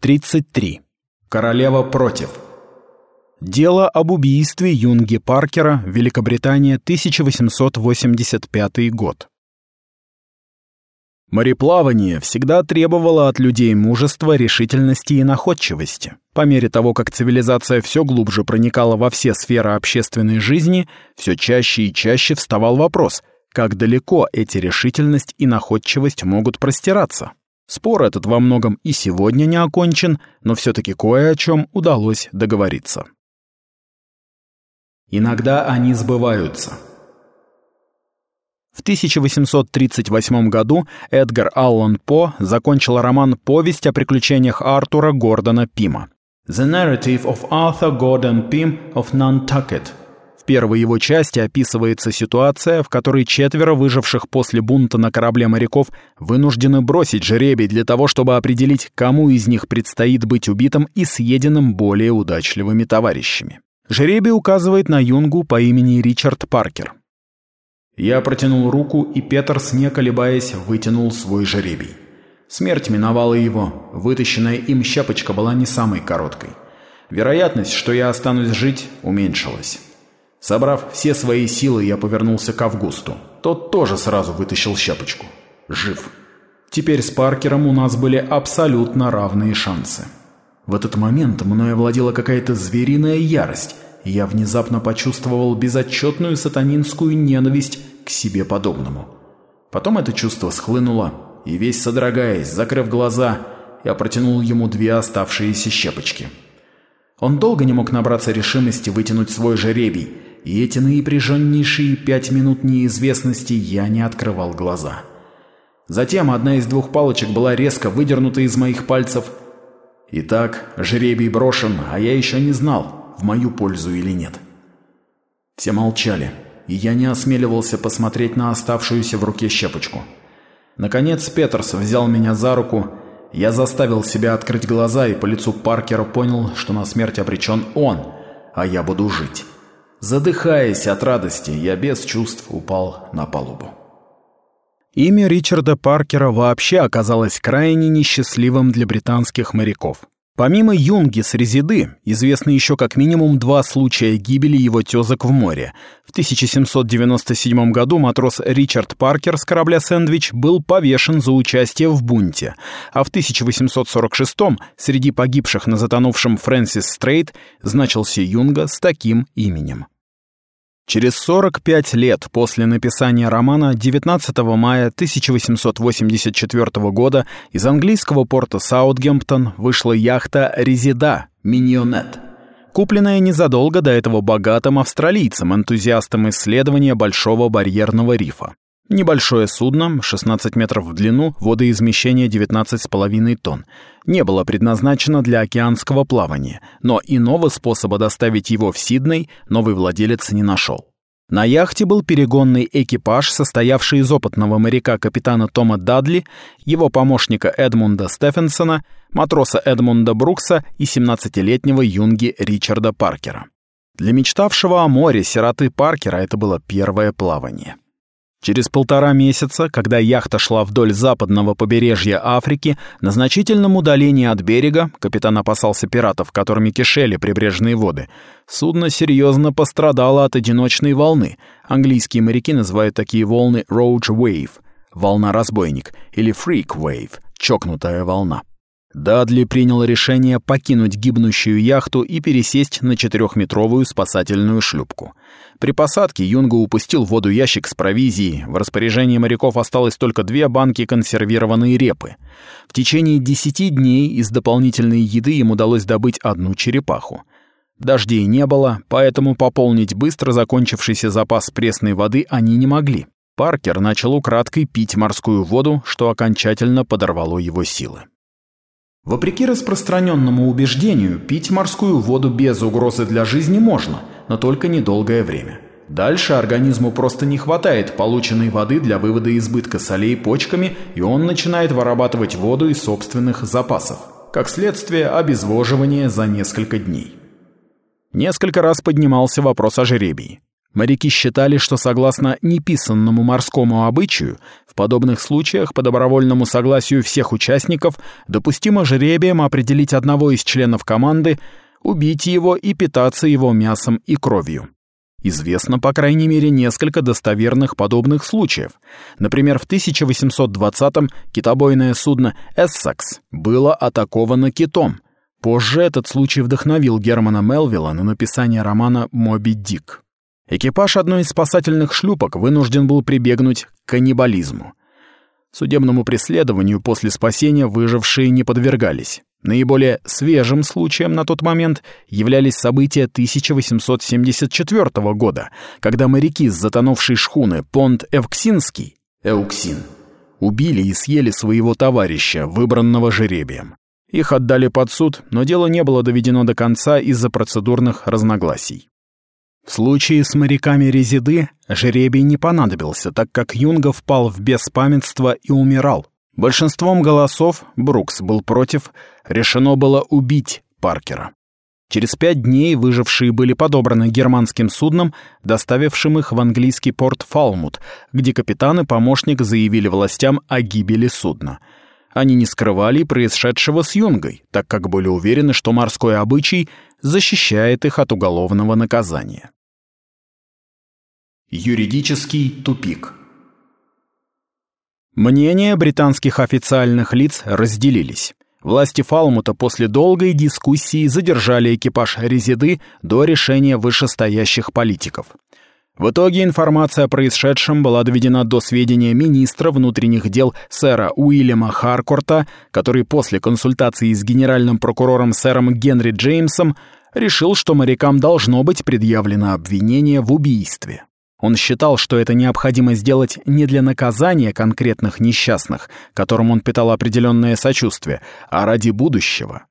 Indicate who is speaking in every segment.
Speaker 1: 33. Королева против. Дело об убийстве Юнги Паркера, Великобритания, 1885 год. Мореплавание всегда требовало от людей мужества, решительности и находчивости. По мере того, как цивилизация все глубже проникала во все сферы общественной жизни, все чаще и чаще вставал вопрос, как далеко эти решительность и находчивость могут простираться. Спор этот во многом и сегодня не окончен, но все-таки кое о чем удалось договориться. Иногда они сбываются. В 1838 году Эдгар Аллан По закончил роман «Повесть о приключениях Артура Гордона Пима». «The Narrative of Arthur Gordon Pym of Nantucket», первой его части описывается ситуация, в которой четверо выживших после бунта на корабле моряков вынуждены бросить жеребий для того, чтобы определить, кому из них предстоит быть убитым и съеденным более удачливыми товарищами. Жеребий указывает на юнгу по имени Ричард Паркер. Я протянул руку, и Петерс, не колебаясь, вытянул свой жеребий. Смерть миновала его, вытащенная им щепочка была не самой короткой. Вероятность, что я останусь жить, уменьшилась. Собрав все свои силы, я повернулся к Августу. Тот тоже сразу вытащил щепочку. Жив. Теперь с Паркером у нас были абсолютно равные шансы. В этот момент мною овладела какая-то звериная ярость, и я внезапно почувствовал безотчетную сатанинскую ненависть к себе подобному. Потом это чувство схлынуло, и весь содрогаясь, закрыв глаза, я протянул ему две оставшиеся щепочки. Он долго не мог набраться решимости вытянуть свой жеребий, и эти наипряженнейшие пять минут неизвестности я не открывал глаза. Затем одна из двух палочек была резко выдернута из моих пальцев. Итак, жеребий брошен, а я еще не знал, в мою пользу или нет. Все молчали, и я не осмеливался посмотреть на оставшуюся в руке щепочку. Наконец Петерс взял меня за руку, я заставил себя открыть глаза и по лицу Паркера понял, что на смерть обречен он, а я буду жить. Задыхаясь от радости, я без чувств упал на палубу. Имя Ричарда Паркера вообще оказалось крайне несчастливым для британских моряков. Помимо Юнги с Резиды, известны еще как минимум два случая гибели его тезок в море. В 1797 году матрос Ричард Паркер с корабля «Сэндвич» был повешен за участие в бунте, а в 1846 среди погибших на затонувшем Фрэнсис Стрейт значился Юнга с таким именем. Через 45 лет после написания романа 19 мая 1884 года из английского порта Саутгемптон вышла яхта «Резида» «Миньонет», купленная незадолго до этого богатым австралийцем, энтузиастом исследования Большого барьерного рифа. Небольшое судно, 16 метров в длину, водоизмещение 19,5 тонн, не было предназначено для океанского плавания, но иного способа доставить его в Сидней новый владелец не нашел. На яхте был перегонный экипаж, состоявший из опытного моряка капитана Тома Дадли, его помощника Эдмунда Стефенсона, матроса Эдмунда Брукса и 17-летнего юнги Ричарда Паркера. Для мечтавшего о море сироты Паркера это было первое плавание. Через полтора месяца, когда яхта шла вдоль западного побережья Африки, на значительном удалении от берега, капитан опасался пиратов, которыми кишели прибрежные воды, судно серьезно пострадало от одиночной волны. Английские моряки называют такие волны «roach wave» — «волна-разбойник» или «freak wave» — «чокнутая волна». Дадли принял решение покинуть гибнущую яхту и пересесть на четырехметровую спасательную шлюпку. При посадке Юнга упустил в воду ящик с провизией, в распоряжении моряков осталось только две банки консервированной репы. В течение десяти дней из дополнительной еды им удалось добыть одну черепаху. Дождей не было, поэтому пополнить быстро закончившийся запас пресной воды они не могли. Паркер начал украдкой пить морскую воду, что окончательно подорвало его силы. Вопреки распространенному убеждению, пить морскую воду без угрозы для жизни можно, но только недолгое время. Дальше организму просто не хватает полученной воды для вывода избытка солей почками, и он начинает вырабатывать воду из собственных запасов. Как следствие, обезвоживание за несколько дней. Несколько раз поднимался вопрос о жеребии. Моряки считали, что согласно неписанному морскому обычаю, в подобных случаях по добровольному согласию всех участников допустимо жребием определить одного из членов команды, убить его и питаться его мясом и кровью. Известно, по крайней мере, несколько достоверных подобных случаев. Например, в 1820-м китобойное судно «Эссекс» было атаковано китом. Позже этот случай вдохновил Германа Мелвилла на написание романа «Моби Дик». Экипаж одной из спасательных шлюпок вынужден был прибегнуть к каннибализму. Судебному преследованию после спасения выжившие не подвергались. Наиболее свежим случаем на тот момент являлись события 1874 года, когда моряки с затонувшей шхуны Понт Эвксинский, Эуксин, убили и съели своего товарища, выбранного жеребием. Их отдали под суд, но дело не было доведено до конца из-за процедурных разногласий. В случае с моряками Резиды жеребий не понадобился, так как Юнга впал в беспамятство и умирал. Большинством голосов Брукс был против, решено было убить Паркера. Через пять дней выжившие были подобраны германским судном, доставившим их в английский порт Фалмут, где капитан и помощник заявили властям о гибели судна. Они не скрывали происшедшего с Юнгой, так как были уверены, что морской обычай защищает их от уголовного наказания. Юридический тупик Мнения британских официальных лиц разделились. Власти Фалмута после долгой дискуссии задержали экипаж Резиды до решения вышестоящих политиков. В итоге информация о происшедшем была доведена до сведения министра внутренних дел сэра Уильяма Харкорта, который после консультации с генеральным прокурором сэром Генри Джеймсом решил, что морякам должно быть предъявлено обвинение в убийстве. Он считал, что это необходимо сделать не для наказания конкретных несчастных, которым он питал определенное сочувствие, а ради будущего.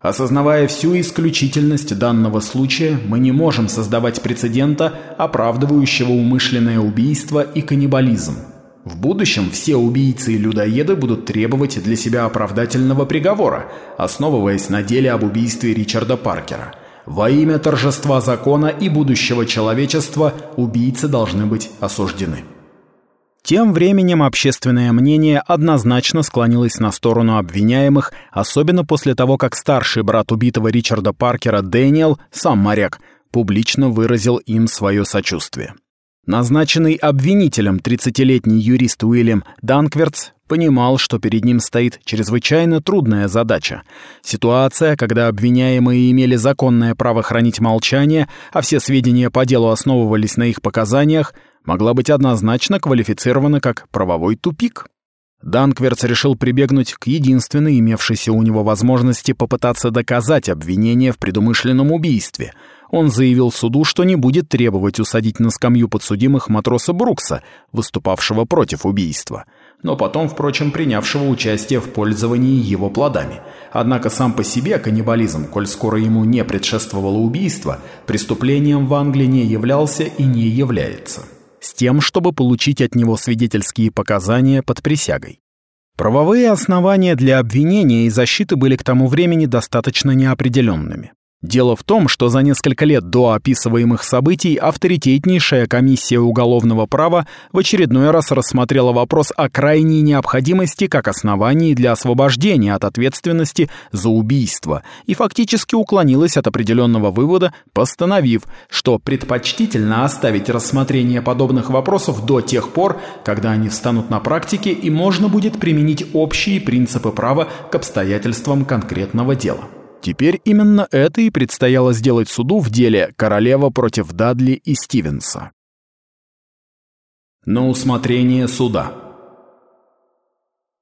Speaker 1: Осознавая всю исключительность данного случая, мы не можем создавать прецедента, оправдывающего умышленное убийство и каннибализм. В будущем все убийцы и людоеды будут требовать для себя оправдательного приговора, основываясь на деле об убийстве Ричарда Паркера – во имя торжества закона и будущего человечества убийцы должны быть осуждены. Тем временем общественное мнение однозначно склонилось на сторону обвиняемых, особенно после того, как старший брат убитого Ричарда Паркера Дэниел, сам моряк, публично выразил им свое сочувствие. Назначенный обвинителем 30-летний юрист Уильям Данквертс понимал, что перед ним стоит чрезвычайно трудная задача. Ситуация, когда обвиняемые имели законное право хранить молчание, а все сведения по делу основывались на их показаниях, могла быть однозначно квалифицирована как правовой тупик. Данкверц решил прибегнуть к единственной имевшейся у него возможности попытаться доказать обвинение в предумышленном убийстве — он заявил суду, что не будет требовать усадить на скамью подсудимых матроса Брукса, выступавшего против убийства, но потом, впрочем, принявшего участие в пользовании его плодами. Однако сам по себе каннибализм, коль скоро ему не предшествовало убийство, преступлением в Англии не являлся и не является. С тем, чтобы получить от него свидетельские показания под присягой. Правовые основания для обвинения и защиты были к тому времени достаточно неопределенными. Дело в том, что за несколько лет до описываемых событий авторитетнейшая комиссия уголовного права в очередной раз рассмотрела вопрос о крайней необходимости как основании для освобождения от ответственности за убийство и фактически уклонилась от определенного вывода, постановив, что предпочтительно оставить рассмотрение подобных вопросов до тех пор, когда они встанут на практике и можно будет применить общие принципы права к обстоятельствам конкретного дела. Теперь именно это и предстояло сделать суду в деле «Королева против Дадли и Стивенса». На усмотрение суда.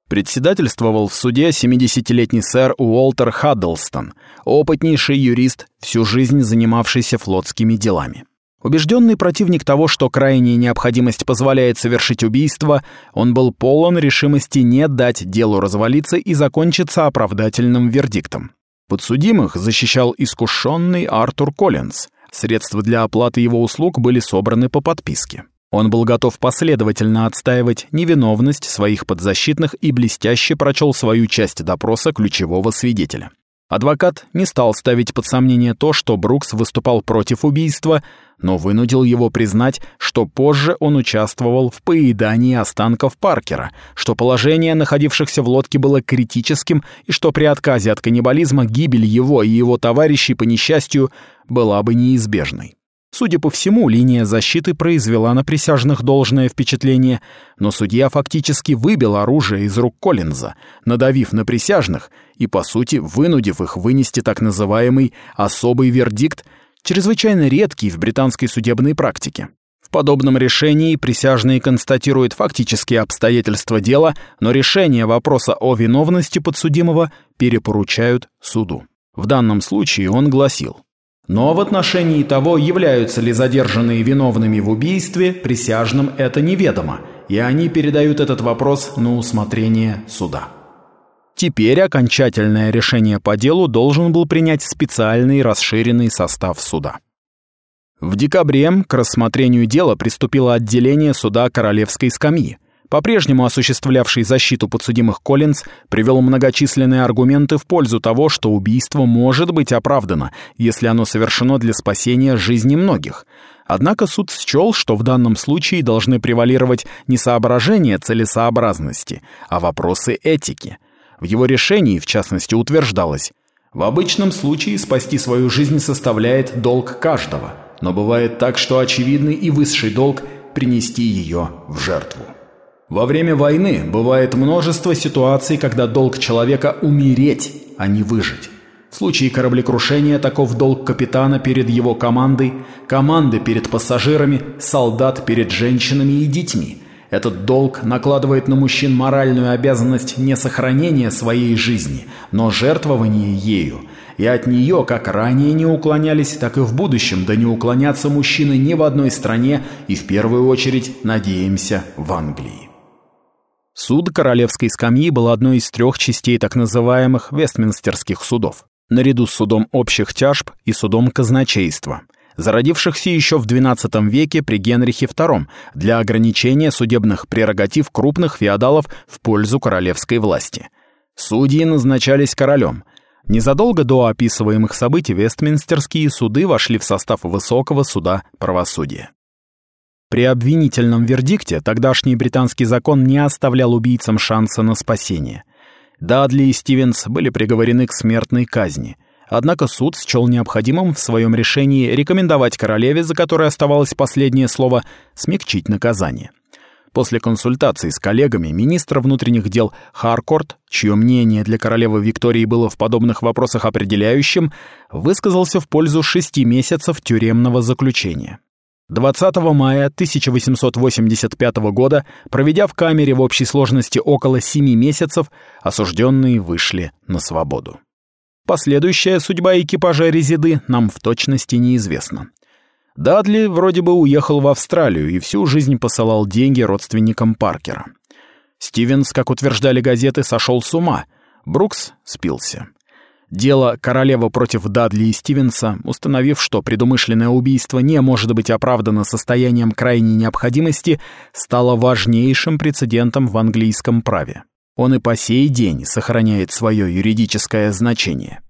Speaker 1: Председательствовал в суде 70-летний сэр Уолтер Хаддлстон, опытнейший юрист, всю жизнь занимавшийся флотскими делами. Убежденный противник того, что крайняя необходимость позволяет совершить убийство, он был полон решимости не дать делу развалиться и закончиться оправдательным вердиктом. Подсудимых защищал искушенный Артур Коллинз. Средства для оплаты его услуг были собраны по подписке. Он был готов последовательно отстаивать невиновность своих подзащитных и блестяще прочел свою часть допроса ключевого свидетеля. Адвокат не стал ставить под сомнение то, что Брукс выступал против убийства, но вынудил его признать, что позже он участвовал в поедании останков Паркера, что положение находившихся в лодке было критическим и что при отказе от каннибализма гибель его и его товарищей по несчастью была бы неизбежной. Судя по всему, линия защиты произвела на присяжных должное впечатление, но судья фактически выбил оружие из рук Коллинза, надавив на присяжных и, по сути, вынудив их вынести так называемый «особый вердикт», чрезвычайно редкий в британской судебной практике. В подобном решении присяжные констатируют фактические обстоятельства дела, но решение вопроса о виновности подсудимого перепоручают суду. В данном случае он гласил но в отношении того, являются ли задержанные виновными в убийстве, присяжным это неведомо, и они передают этот вопрос на усмотрение суда. Теперь окончательное решение по делу должен был принять специальный расширенный состав суда. В декабре к рассмотрению дела приступило отделение суда Королевской скамьи, по-прежнему осуществлявший защиту подсудимых Коллинз, привел многочисленные аргументы в пользу того, что убийство может быть оправдано, если оно совершено для спасения жизни многих. Однако суд счел, что в данном случае должны превалировать не соображения целесообразности, а вопросы этики. В его решении, в частности, утверждалось, «В обычном случае спасти свою жизнь составляет долг каждого, но бывает так, что очевидный и высший долг – принести ее в жертву». Во время войны бывает множество ситуаций, когда долг человека – умереть, а не выжить. В случае кораблекрушения таков долг капитана перед его командой, команды перед пассажирами, солдат перед женщинами и детьми. Этот долг накладывает на мужчин моральную обязанность не сохранения своей жизни, но жертвования ею. И от нее, как ранее не уклонялись, так и в будущем, да не уклонятся мужчины ни в одной стране и в первую очередь, надеемся, в Англии. Суд королевской скамьи был одной из трех частей так называемых Вестминстерских судов, наряду с судом общих тяжб и судом казначейства, зародившихся еще в XII веке при Генрихе II для ограничения судебных прерогатив крупных феодалов в пользу королевской власти. Судьи назначались королем. Незадолго до описываемых событий Вестминстерские суды вошли в состав Высокого суда правосудия. При обвинительном вердикте тогдашний британский закон не оставлял убийцам шанса на спасение. Дадли и Стивенс были приговорены к смертной казни. Однако суд счел необходимым в своем решении рекомендовать королеве, за которой оставалось последнее слово, смягчить наказание. После консультаций с коллегами министр внутренних дел Харкорт, чье мнение для королевы Виктории было в подобных вопросах определяющим, высказался в пользу шести месяцев тюремного заключения. 20 мая 1885 года, проведя в камере в общей сложности около 7 месяцев, осужденные вышли на свободу. Последующая судьба экипажа Резиды нам в точности неизвестна. Дадли вроде бы уехал в Австралию и всю жизнь посылал деньги родственникам Паркера. Стивенс, как утверждали газеты, сошел с ума. Брукс спился. Дело королева против Дадли и Стивенса, установив, что предумышленное убийство не может быть оправдано состоянием крайней необходимости, стало важнейшим прецедентом в английском праве. Он и по сей день сохраняет свое юридическое значение.